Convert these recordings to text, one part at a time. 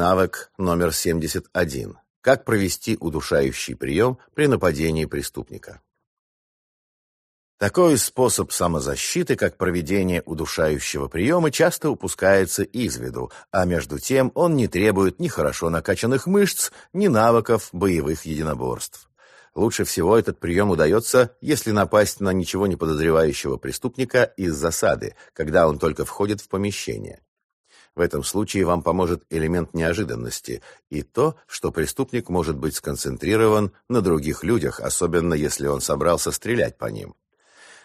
Навык номер 71. Как провести удушающий прием при нападении преступника. Такой способ самозащиты, как проведение удушающего приема, часто упускается из виду, а между тем он не требует ни хорошо накачанных мышц, ни навыков боевых единоборств. Лучше всего этот прием удается, если напасть на ничего не подозревающего преступника из засады, когда он только входит в помещение. В этом случае вам поможет элемент неожиданности и то, что преступник может быть сконцентрирован на других людях, особенно если он собрался стрелять по ним.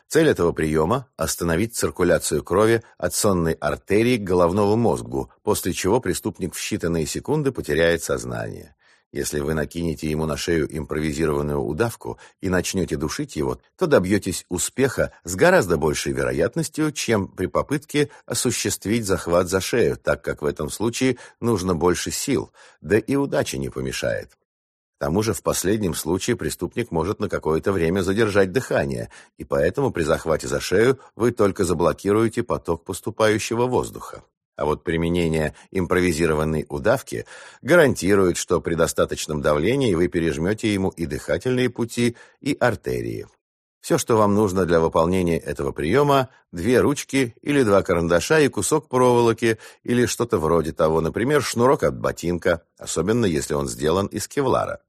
Цель этого приема – остановить циркуляцию крови от сонной артерии к головному мозгу, после чего преступник в считанные секунды потеряет сознание. Если вы накинете ему на шею импровизированную удавку и начнете душить его, то добьетесь успеха с гораздо большей вероятностью, чем при попытке осуществить захват за шею, так как в этом случае нужно больше сил, да и удача не помешает. К тому же в последнем случае преступник может на какое-то время задержать дыхание, и поэтому при захвате за шею вы только заблокируете поток поступающего воздуха. А вот применение импровизированной удавки гарантирует, что при достаточном давлении вы пережмете ему и дыхательные пути, и артерии. Все, что вам нужно для выполнения этого приема, две ручки или два карандаша и кусок проволоки или что-то вроде того, например, шнурок от ботинка, особенно если он сделан из кевлара,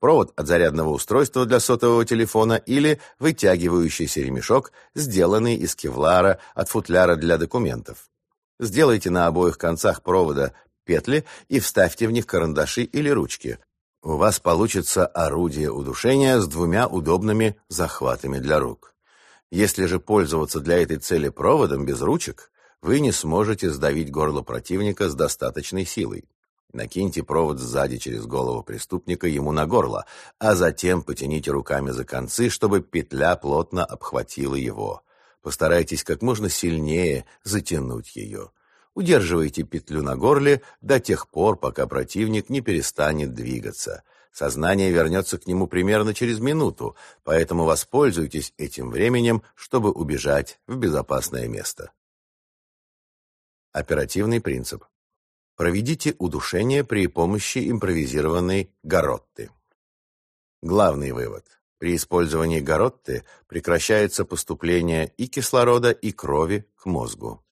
провод от зарядного устройства для сотового телефона или вытягивающийся ремешок, сделанный из кевлара от футляра для документов. Сделайте на обоих концах провода петли и вставьте в них карандаши или ручки. У вас получится орудие удушения с двумя удобными захватами для рук. Если же пользоваться для этой цели проводом без ручек, вы не сможете сдавить горло противника с достаточной силой. Накиньте провод сзади через голову преступника ему на горло, а затем потяните руками за концы, чтобы петля плотно обхватила его. Постарайтесь как можно сильнее затянуть ее. Удерживайте петлю на горле до тех пор, пока противник не перестанет двигаться. Сознание вернется к нему примерно через минуту, поэтому воспользуйтесь этим временем, чтобы убежать в безопасное место. Оперативный принцип. Проведите удушение при помощи импровизированной гаротты. Главный вывод. При использовании гаротты прекращается поступление и кислорода, и крови к мозгу.